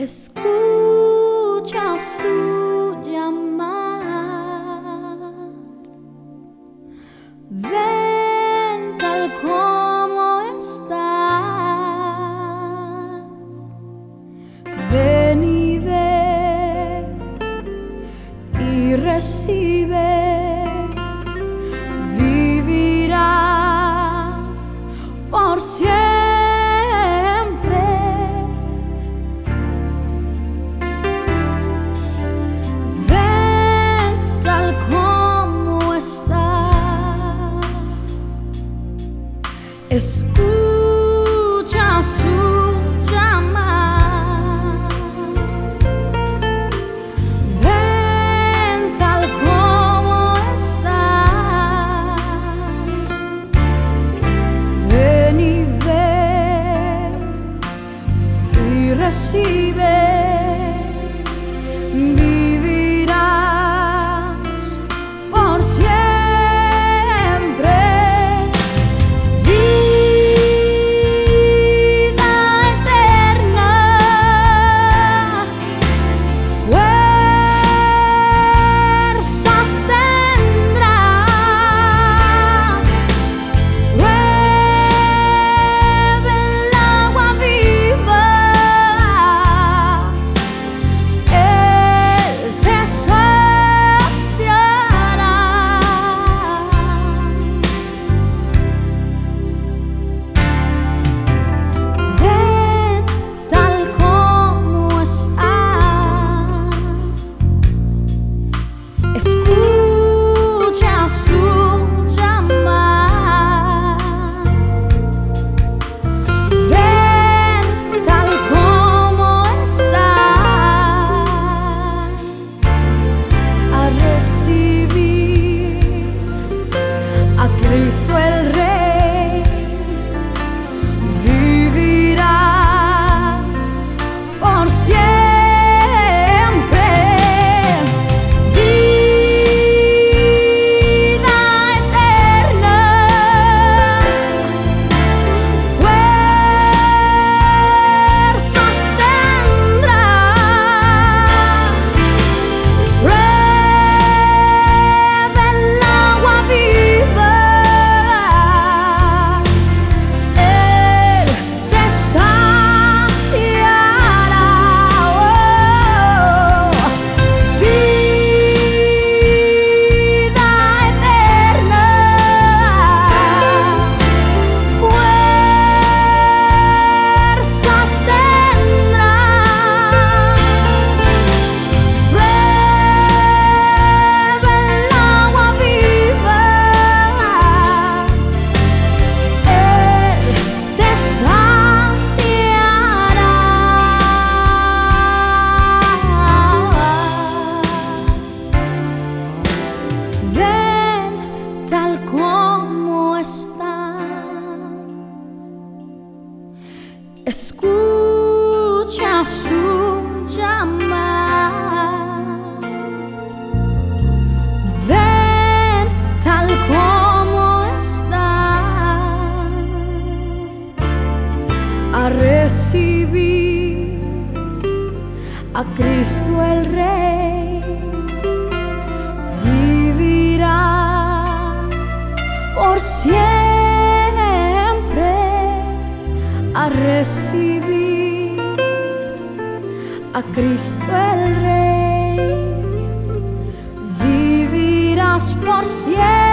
Escucha. A recibir a Cristo el Rey. Vivirás por siempre.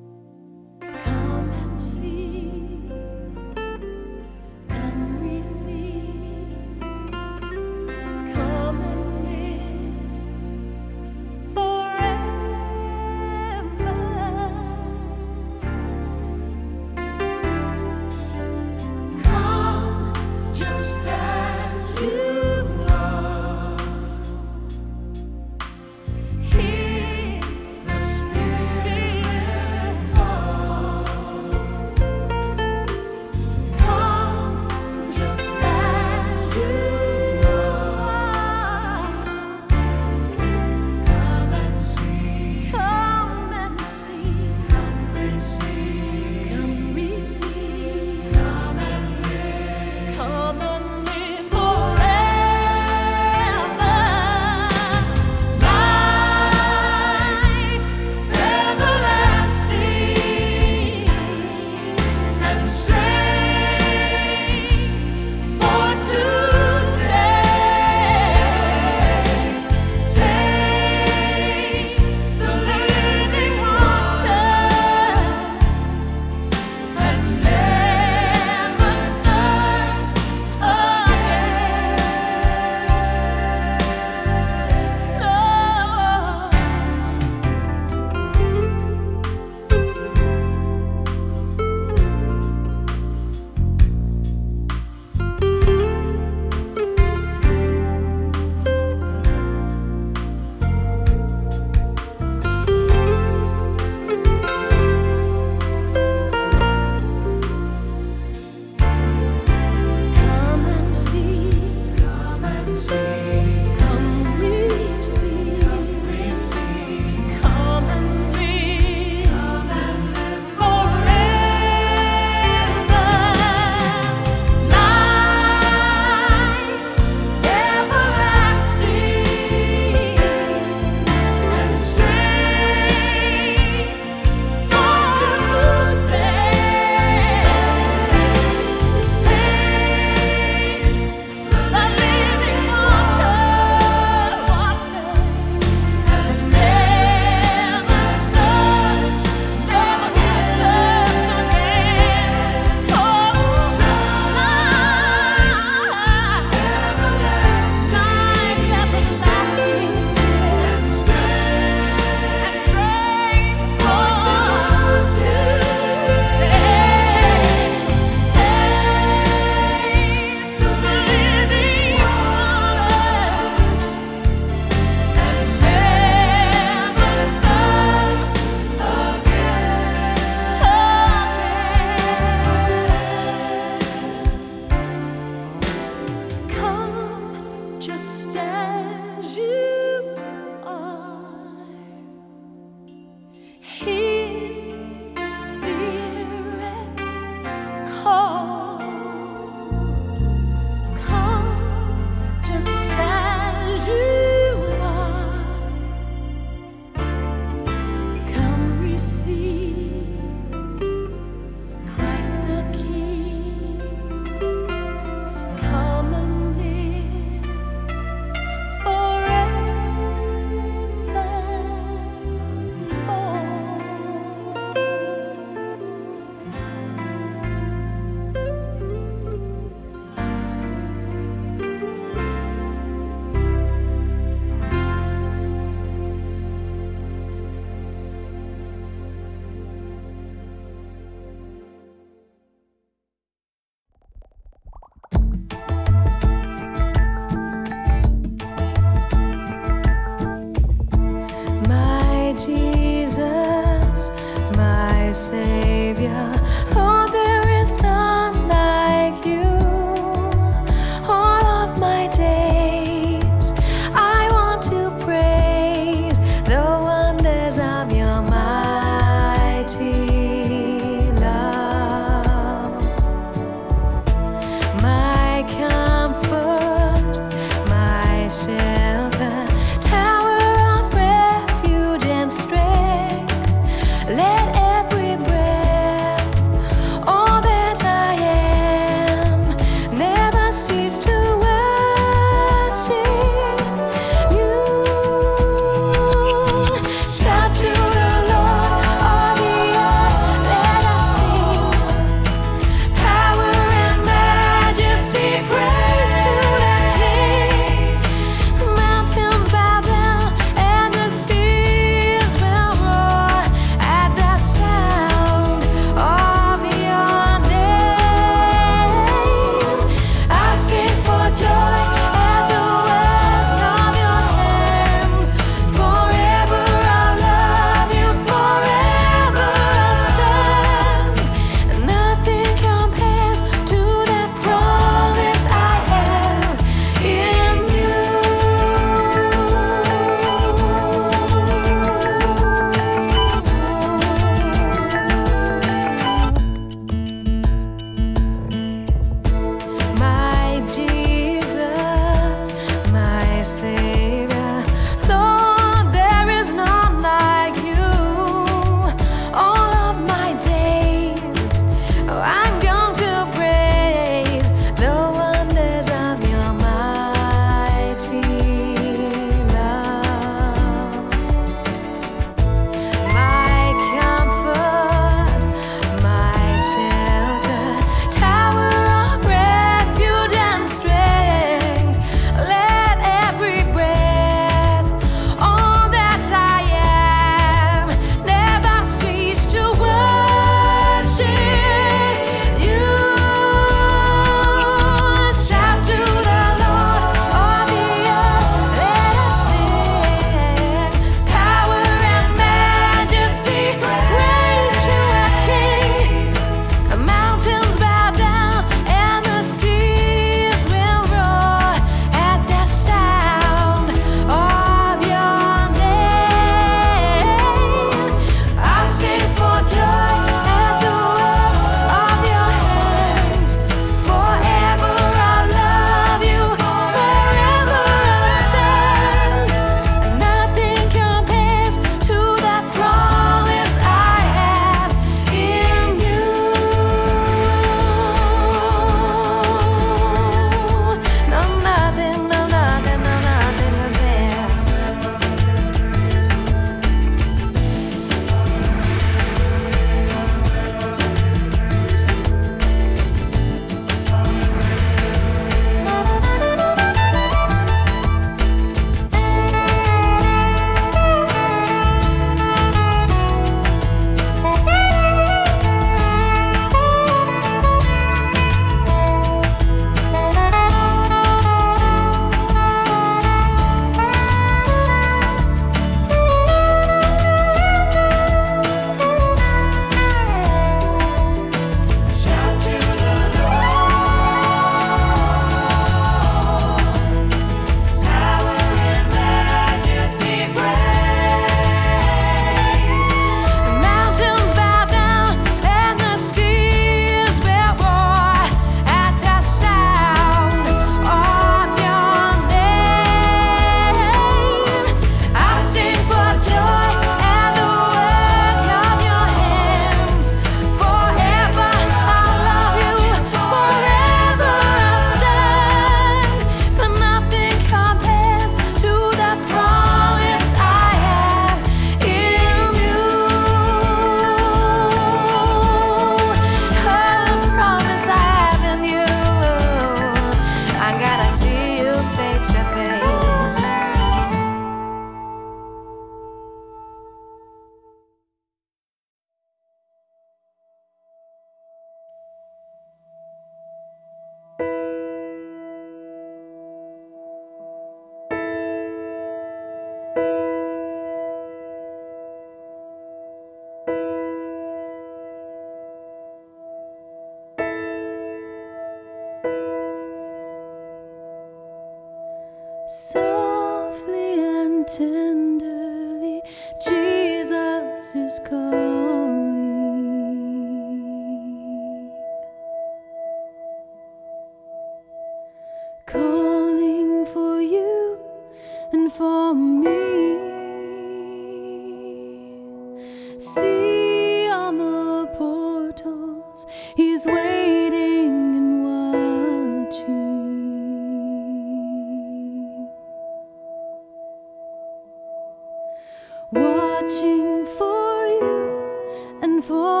Watching for you and for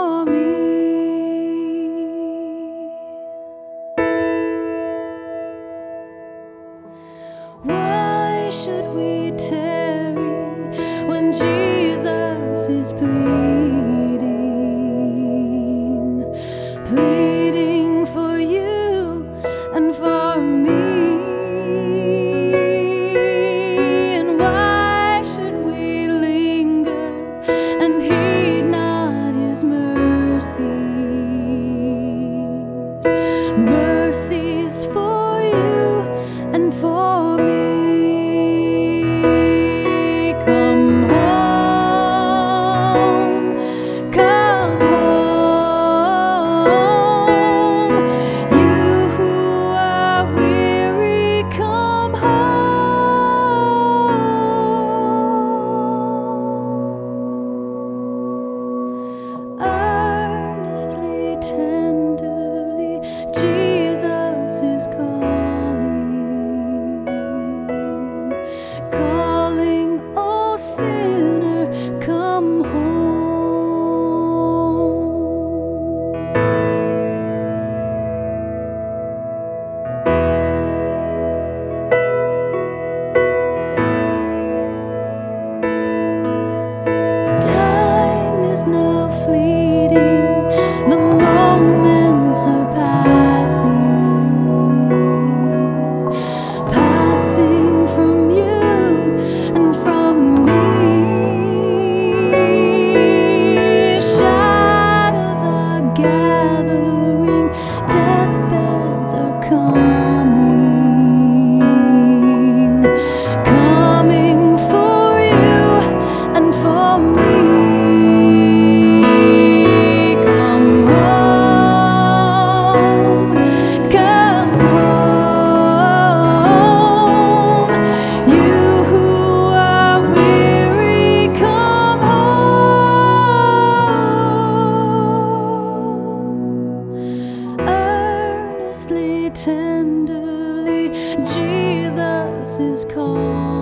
Jesus is calling.